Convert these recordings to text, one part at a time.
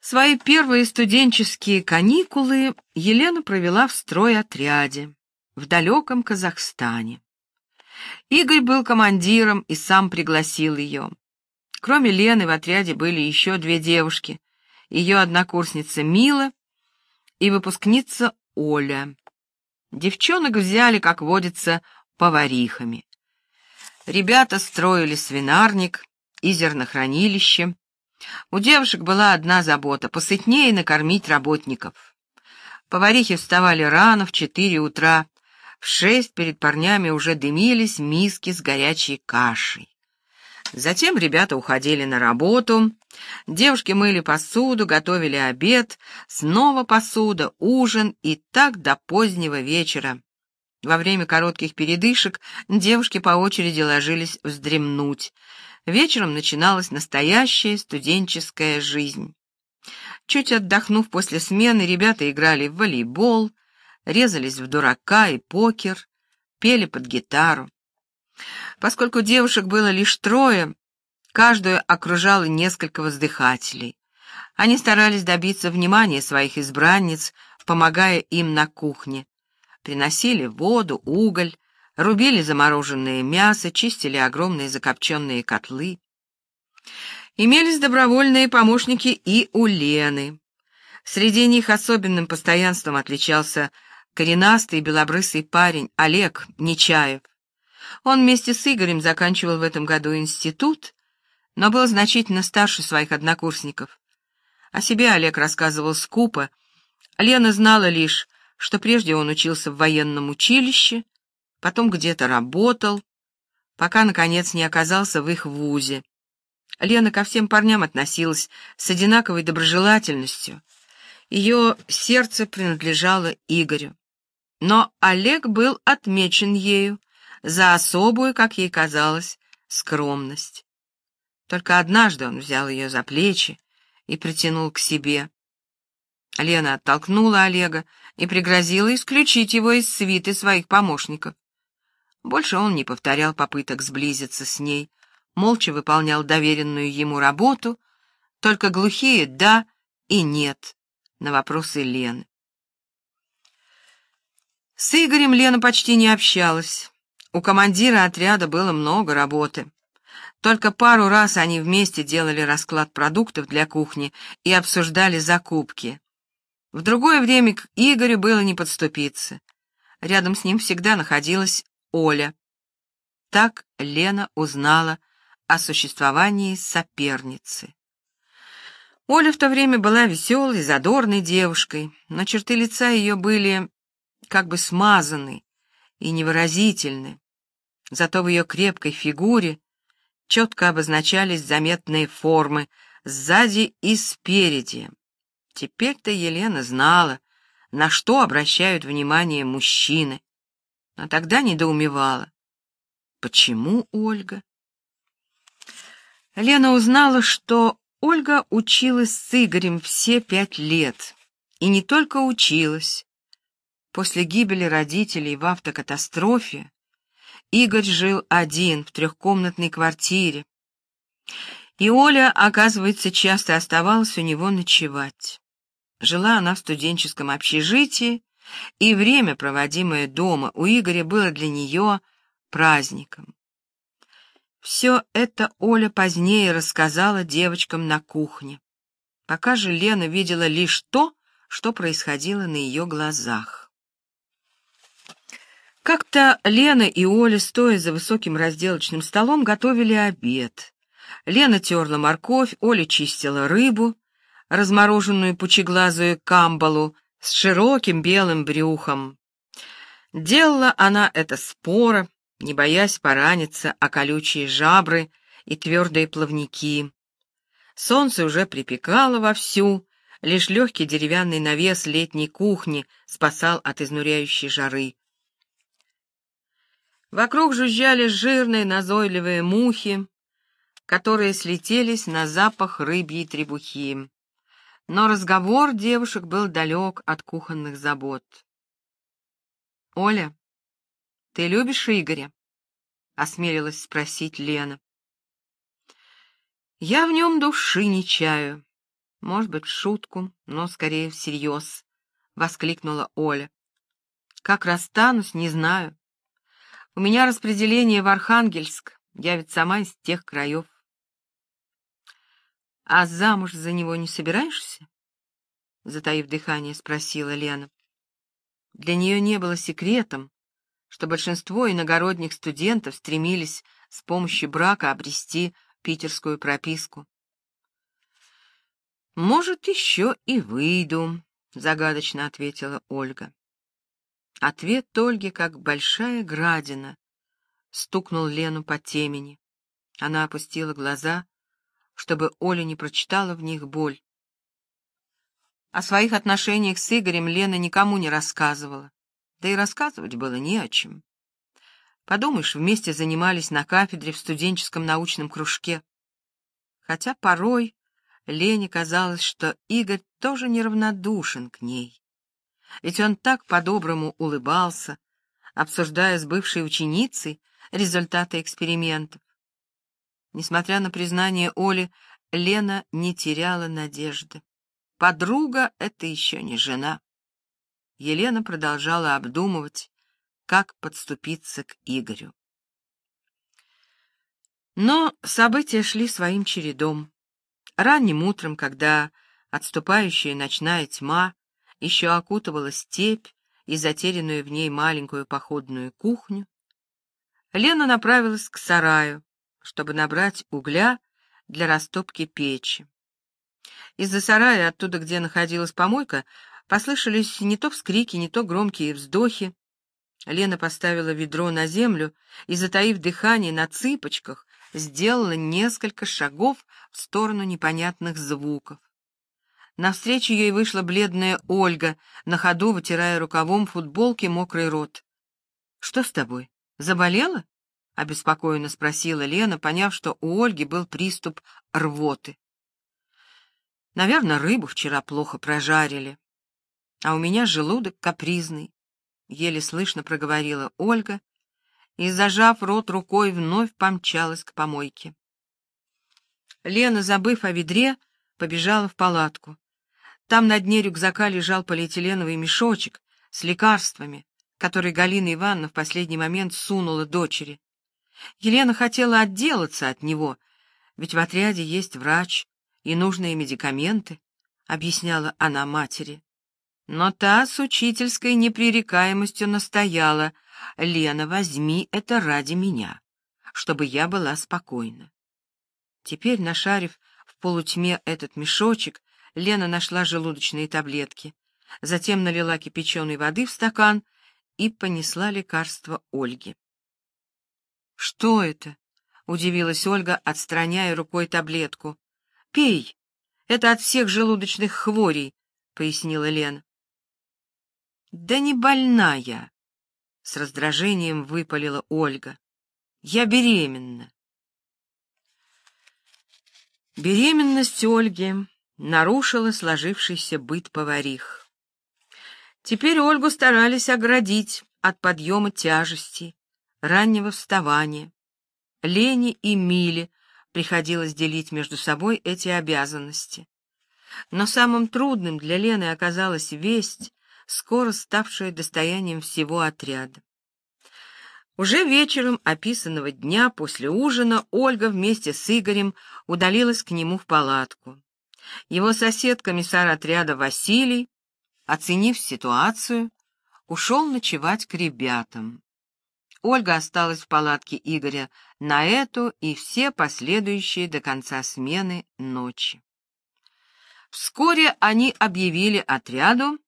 Свои первые студенческие каникулы Елена провела в стройотряде в далеком Казахстане. Игорь был командиром и сам пригласил ее. Кроме Лены в отряде были еще две девушки, ее однокурсница Мила и выпускница Оля. Девчонок взяли, как водится, поварихами. Ребята строили свинарник и зернохранилище, у девушек была одна забота — посытнее накормить работников. Поварихи вставали рано, в четыре утра. В шесть перед парнями уже дымились миски с горячей кашей. Затем ребята уходили на работу, девушки мыли посуду, готовили обед, снова посуда, ужин и так до позднего вечера. Во время коротких передышек девушки по очереди ложились вздремнуть — вечером начиналась настоящая студенческая жизнь. Чуть отдохнув после смены, ребята играли в волейбол, резались в дурака и покер, пели под гитару. Поскольку девушек было лишь трое, каждую окружало несколько воздыхателей. Они старались добиться внимания своих избранниц, помогая им на кухне. Приносили воду, уголь, рубили замороженное мясо, чистили огромные закопченные котлы. Имелись добровольные помощники и у Лены. Среди них особенным постоянством отличался коренастый белобрысый парень Олег Нечаев. Он вместе с Игорем заканчивал в этом году институт, но был значительно старше своих однокурсников. О себе Олег рассказывал скупо. Лена знала лишь, что прежде он учился в военном училище, потом где-то работал, пока, наконец, не оказался в их вузе. Лена ко всем парням относилась с одинаковой доброжелательностью. Ее сердце принадлежало Игорю. Но Олег был отмечен ею за особую, как ей казалось, скромность. Только однажды он взял ее за плечи и притянул к себе. Лена оттолкнула Олега и пригрозила исключить его из свиты своих помощников. Больше он не повторял попыток сблизиться с ней, молча выполнял доверенную ему работу, только глухие «да» и «нет» на вопросы Лены. С Игорем Лена почти не общалась. У командира отряда было много работы. Только пару раз они вместе делали расклад продуктов для кухни и обсуждали закупки. В другое время к Игорю было не подступиться. Рядом с ним всегда находилась Оля. Так Лена узнала о существовании соперницы. Оля в то время была веселой, задорной девушкой, но черты лица ее были как бы смазаны и невыразительны. Зато в ее крепкой фигуре четко обозначались заметные формы сзади и спереди. Теперь-то Елена знала, на что обращают внимание мужчины но тогда недоумевала. Почему Ольга? Лена узнала, что Ольга училась с Игорем все пять лет. И не только училась. После гибели родителей в автокатастрофе Игорь жил один в трехкомнатной квартире. И Оля, оказывается, часто оставалась у него ночевать. Жила она в студенческом общежитии, и время, проводимое дома у Игоря, было для нее праздником. Все это Оля позднее рассказала девочкам на кухне. Пока же Лена видела лишь то, что происходило на ее глазах. Как-то Лена и Оля, стоя за высоким разделочным столом, готовили обед. Лена терла морковь, Оля чистила рыбу, размороженную пучеглазую камбалу с широким белым брюхом. Делала она это споро, не боясь пораниться о колючие жабры и твердые плавники. Солнце уже припекало вовсю, лишь легкий деревянный навес летней кухни спасал от изнуряющей жары. Вокруг жужжали жирные назойливые мухи, которые слетелись на запах рыбьей требухи но разговор девушек был далек от кухонных забот. «Оля, ты любишь Игоря?» — осмелилась спросить Лена. «Я в нем души не чаю. Может быть, в шутку, но скорее всерьез, — воскликнула Оля. Как расстанусь, не знаю. У меня распределение в Архангельск, я ведь сама из тех краев. А замуж за него не собираешься? Затаив дыхание, спросила Лена. Для нее не было секретом, что большинство иногородних студентов стремились с помощью брака обрести питерскую прописку. «Может, еще и выйду», — загадочно ответила Ольга. Ответ Ольги, как большая градина, стукнул Лену по темени. Она опустила глаза, чтобы Оля не прочитала в них боль. О своих отношениях с Игорем Лена никому не рассказывала, да и рассказывать было не о чем. Подумаешь, вместе занимались на кафедре в студенческом научном кружке. Хотя порой Лене казалось, что Игорь тоже неравнодушен к ней. Ведь он так по-доброму улыбался, обсуждая с бывшей ученицей результаты экспериментов. Несмотря на признание Оли, Лена не теряла надежды. Подруга — это еще не жена. Елена продолжала обдумывать, как подступиться к Игорю. Но события шли своим чередом. Ранним утром, когда отступающая ночная тьма еще окутывала степь и затерянную в ней маленькую походную кухню, Лена направилась к сараю, чтобы набрать угля для растопки печи. Из-за сарая, оттуда, где находилась помойка, послышались не то вскрики, не то громкие вздохи. Лена поставила ведро на землю и, затаив дыхание на цыпочках, сделала несколько шагов в сторону непонятных звуков. Навстречу ей вышла бледная Ольга, на ходу вытирая рукавом футболки мокрый рот. — Что с тобой? Заболела? — обеспокоенно спросила Лена, поняв, что у Ольги был приступ рвоты. — Наверное, рыбу вчера плохо прожарили. А у меня желудок капризный, — еле слышно проговорила Ольга и, зажав рот рукой, вновь помчалась к помойке. Лена, забыв о ведре, побежала в палатку. Там на дне рюкзака лежал полиэтиленовый мешочек с лекарствами, который Галина Ивановна в последний момент сунула дочери. Елена хотела отделаться от него, ведь в отряде есть врач и нужные медикаменты, объясняла она матери. Но та с учительской непререкаемостью настояла, «Лена, возьми это ради меня, чтобы я была спокойна». Теперь, нашарив в полутьме этот мешочек, Лена нашла желудочные таблетки, затем налила кипяченой воды в стакан и понесла лекарство Ольге. «Что это?» — удивилась Ольга, отстраняя рукой таблетку. «Пей, это от всех желудочных хворей», — пояснила Лена. «Да не больная!» — с раздражением выпалила Ольга. «Я беременна». Беременность Ольги нарушила сложившийся быт поварих. Теперь Ольгу старались оградить от подъема тяжести, раннего вставания. Лене и Миле приходилось делить между собой эти обязанности. Но самым трудным для Лены оказалась весть, скоро ставшая достоянием всего отряда. Уже вечером описанного дня после ужина Ольга вместе с Игорем удалилась к нему в палатку. Его сосед, комиссар отряда Василий, оценив ситуацию, ушел ночевать к ребятам. Ольга осталась в палатке Игоря на эту и все последующие до конца смены ночи. Вскоре они объявили отряду,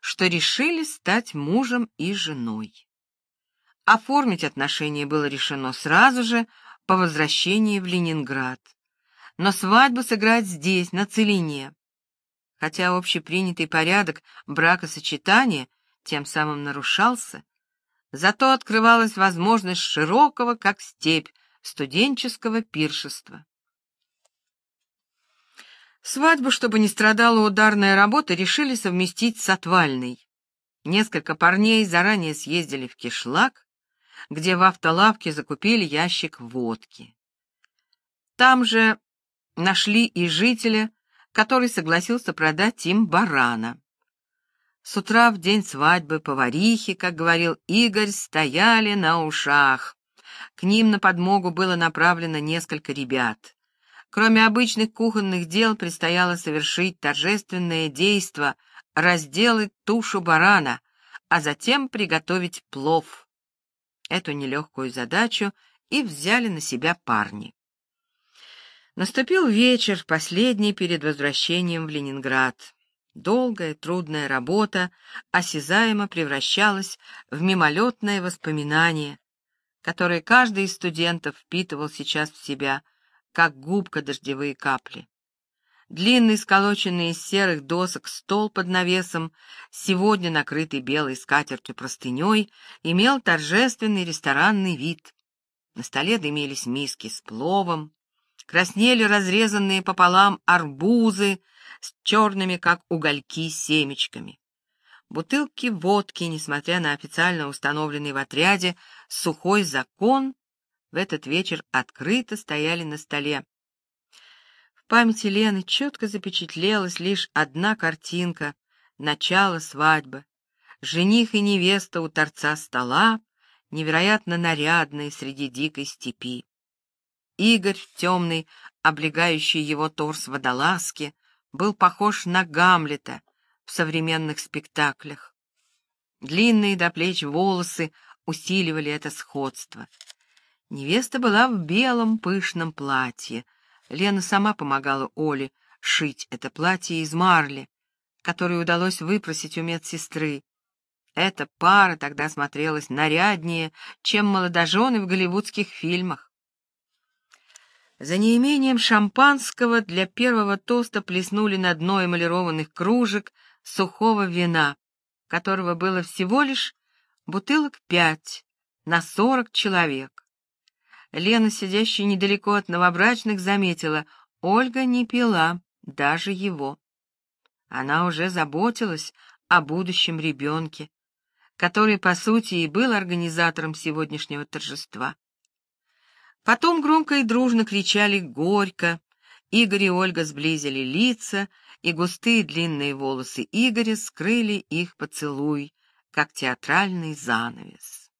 что решили стать мужем и женой. Оформить отношения было решено сразу же по возвращении в Ленинград. Но свадьбу сыграть здесь, на Целине. Хотя общепринятый порядок бракосочетания тем самым нарушался, зато открывалась возможность широкого, как степь, студенческого пиршества. Свадьбу, чтобы не страдала ударная работа, решили совместить с отвальной. Несколько парней заранее съездили в Кишлак, где в автолавке закупили ящик водки. Там же нашли и жителя, который согласился продать им барана. С утра в день свадьбы поварихи, как говорил Игорь, стояли на ушах. К ним на подмогу было направлено несколько ребят. Кроме обычных кухонных дел предстояло совершить торжественное действо — разделать тушу барана, а затем приготовить плов. Эту нелегкую задачу и взяли на себя парни. Наступил вечер, последний перед возвращением в Ленинград. Долгая, трудная работа осязаемо превращалась в мимолетное воспоминание, которое каждый из студентов впитывал сейчас в себя, как губка дождевые капли. Длинный, сколоченный из серых досок стол под навесом, сегодня накрытый белой скатертью простыней, имел торжественный ресторанный вид. На столе дымились миски с пловом, краснели разрезанные пополам арбузы с черными, как угольки, семечками. Бутылки водки, несмотря на официально установленный в отряде сухой закон, в этот вечер открыто стояли на столе. В памяти Лены четко запечатлелась лишь одна картинка — начало свадьбы. Жених и невеста у торца стола, невероятно нарядные среди дикой степи. Игорь, темный, облегающий его торс водолазки, был похож на Гамлета в современных спектаклях. Длинные до плеч волосы усиливали это сходство. Невеста была в белом пышном платье. Лена сама помогала Оле шить это платье из марли, которое удалось выпросить у медсестры. Эта пара тогда смотрелась наряднее, чем молодожены в голливудских фильмах. За неимением шампанского для первого тоста плеснули на дно эмалированных кружек сухого вина, которого было всего лишь бутылок пять на сорок человек. Лена, сидящая недалеко от новобрачных, заметила, Ольга не пила даже его. Она уже заботилась о будущем ребенке, который, по сути, и был организатором сегодняшнего торжества. Потом громко и дружно кричали «Горько!». Игорь и Ольга сблизили лица, и густые длинные волосы Игоря скрыли их поцелуй, как театральный занавес.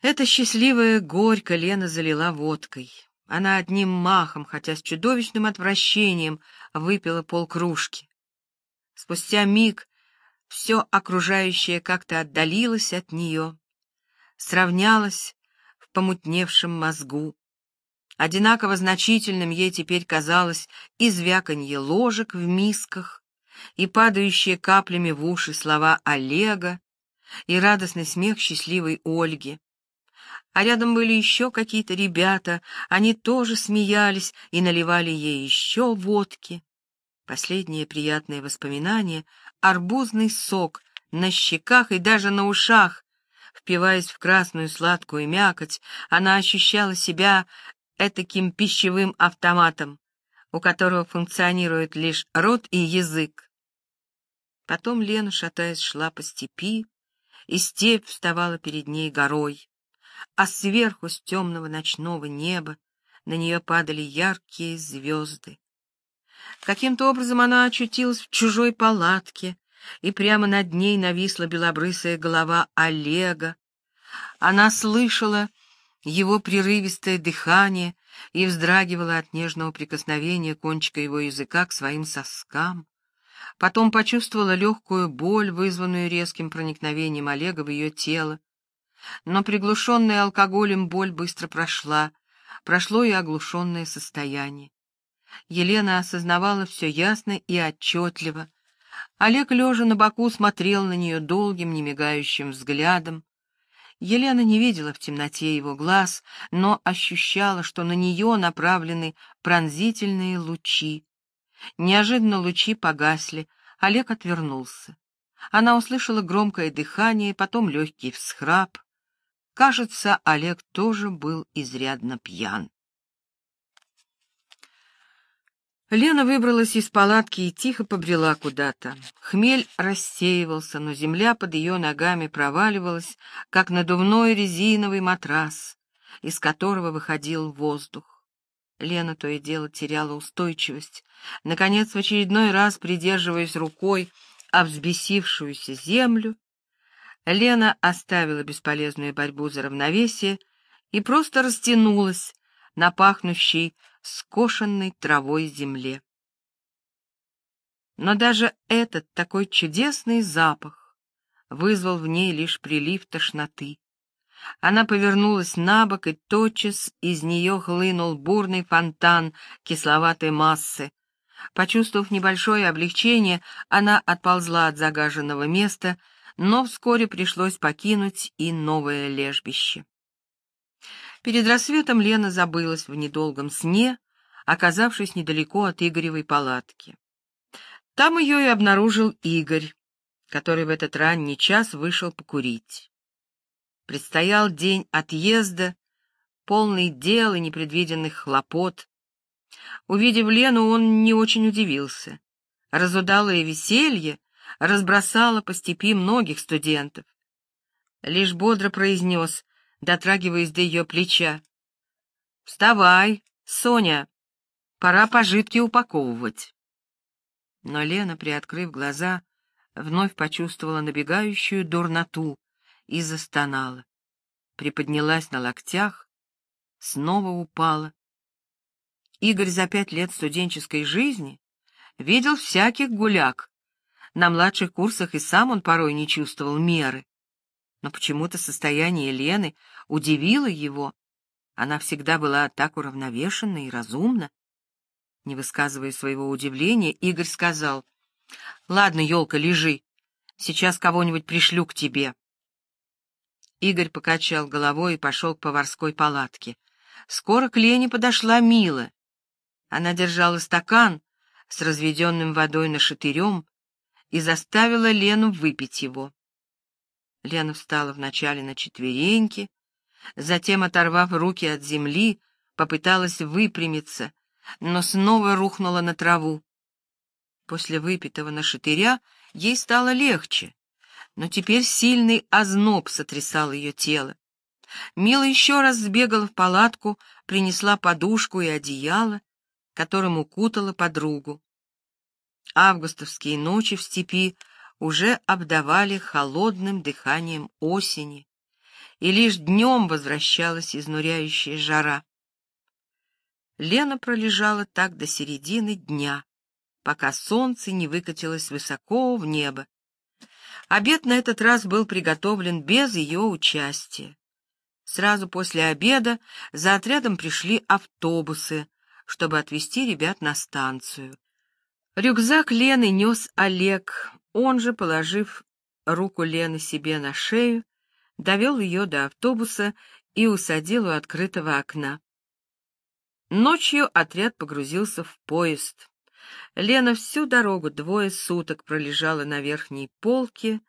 Это счастливое горько Лена залила водкой. Она одним махом, хотя с чудовищным отвращением, выпила полкружки. Спустя миг все окружающее как-то отдалилось от нее, сравнялось помутневшем мозгу. Одинаково значительным ей теперь казалось и звяканье ложек в мисках, и падающие каплями в уши слова Олега, и радостный смех счастливой Ольги. А рядом были еще какие-то ребята, они тоже смеялись и наливали ей еще водки. Последнее приятное воспоминание — арбузный сок на щеках и даже на ушах, Впиваясь в красную сладкую мякоть, она ощущала себя этаким пищевым автоматом, у которого функционирует лишь рот и язык. Потом Лена, шатаясь, шла по степи, и степь вставала перед ней горой, а сверху с темного ночного неба на нее падали яркие звезды. Каким-то образом она очутилась в чужой палатке, и прямо над ней нависла белобрысая голова Олега. Она слышала его прерывистое дыхание и вздрагивала от нежного прикосновения кончика его языка к своим соскам. Потом почувствовала легкую боль, вызванную резким проникновением Олега в ее тело. Но приглушенная алкоголем боль быстро прошла, прошло и оглушенное состояние. Елена осознавала все ясно и отчетливо, Олег, лежа на боку, смотрел на нее долгим, немигающим взглядом. Елена не видела в темноте его глаз, но ощущала, что на нее направлены пронзительные лучи. Неожиданно лучи погасли, Олег отвернулся. Она услышала громкое дыхание, потом легкий всхрап. Кажется, Олег тоже был изрядно пьян. Лена выбралась из палатки и тихо побрела куда-то. Хмель рассеивался, но земля под ее ногами проваливалась, как надувной резиновый матрас, из которого выходил воздух. Лена то и дело теряла устойчивость. Наконец, в очередной раз, придерживаясь рукой о взбесившуюся землю, Лена оставила бесполезную борьбу за равновесие и просто растянулась на пахнущей скошенной травой земле. Но даже этот такой чудесный запах вызвал в ней лишь прилив тошноты. Она повернулась на бок, и тотчас из нее хлынул бурный фонтан кисловатой массы. Почувствовав небольшое облегчение, она отползла от загаженного места, но вскоре пришлось покинуть и новое лежбище. Перед рассветом Лена забылась в недолгом сне, оказавшись недалеко от Игоревой палатки. Там ее и обнаружил Игорь, который в этот ранний час вышел покурить. Предстоял день отъезда, полный дел и непредвиденных хлопот. Увидев Лену, он не очень удивился. Разудалое веселье разбросало по степи многих студентов. Лишь бодро произнес, дотрагиваясь до ее плеча. «Вставай, Соня, пора пожитки упаковывать». Но Лена, приоткрыв глаза, вновь почувствовала набегающую дурноту и застонала. Приподнялась на локтях, снова упала. Игорь за пять лет студенческой жизни видел всяких гуляк. На младших курсах и сам он порой не чувствовал меры. Но почему-то состояние Лены удивило его. Она всегда была так уравновешена и разумна. Не высказывая своего удивления, Игорь сказал, «Ладно, елка, лежи. Сейчас кого-нибудь пришлю к тебе». Игорь покачал головой и пошел к поварской палатке. Скоро к Лене подошла Мила. Она держала стакан с разведенным водой нашатырем и заставила Лену выпить его. Лена встала вначале на четвереньки, затем, оторвав руки от земли, попыталась выпрямиться, но снова рухнула на траву. После выпитого нашатыря ей стало легче, но теперь сильный озноб сотрясал ее тело. Мила еще раз сбегала в палатку, принесла подушку и одеяло, которым укутала подругу. Августовские ночи в степи уже обдавали холодным дыханием осени, и лишь днем возвращалась изнуряющая жара. Лена пролежала так до середины дня, пока солнце не выкатилось высоко в небо. Обед на этот раз был приготовлен без ее участия. Сразу после обеда за отрядом пришли автобусы, чтобы отвезти ребят на станцию. Рюкзак Лены нес Олег, он же, положив руку Лены себе на шею, довел ее до автобуса и усадил у открытого окна. Ночью отряд погрузился в поезд. Лена всю дорогу двое суток пролежала на верхней полке,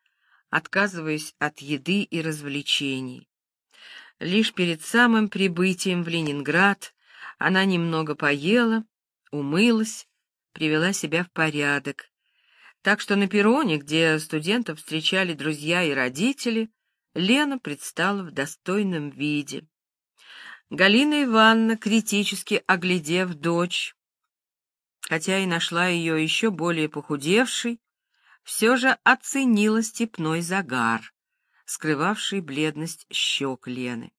отказываясь от еды и развлечений. Лишь перед самым прибытием в Ленинград она немного поела, умылась, привела себя в порядок так что на перроне, где студентов встречали друзья и родители, Лена предстала в достойном виде. Галина Ивановна, критически оглядев дочь, хотя и нашла ее еще более похудевшей, все же оценила степной загар, скрывавший бледность щек Лены.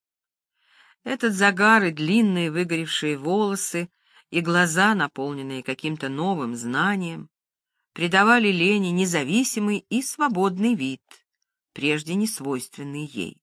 Этот загар и длинные выгоревшие волосы, и глаза, наполненные каким-то новым знанием, придавали Лене независимый и свободный вид, прежде не свойственный ей.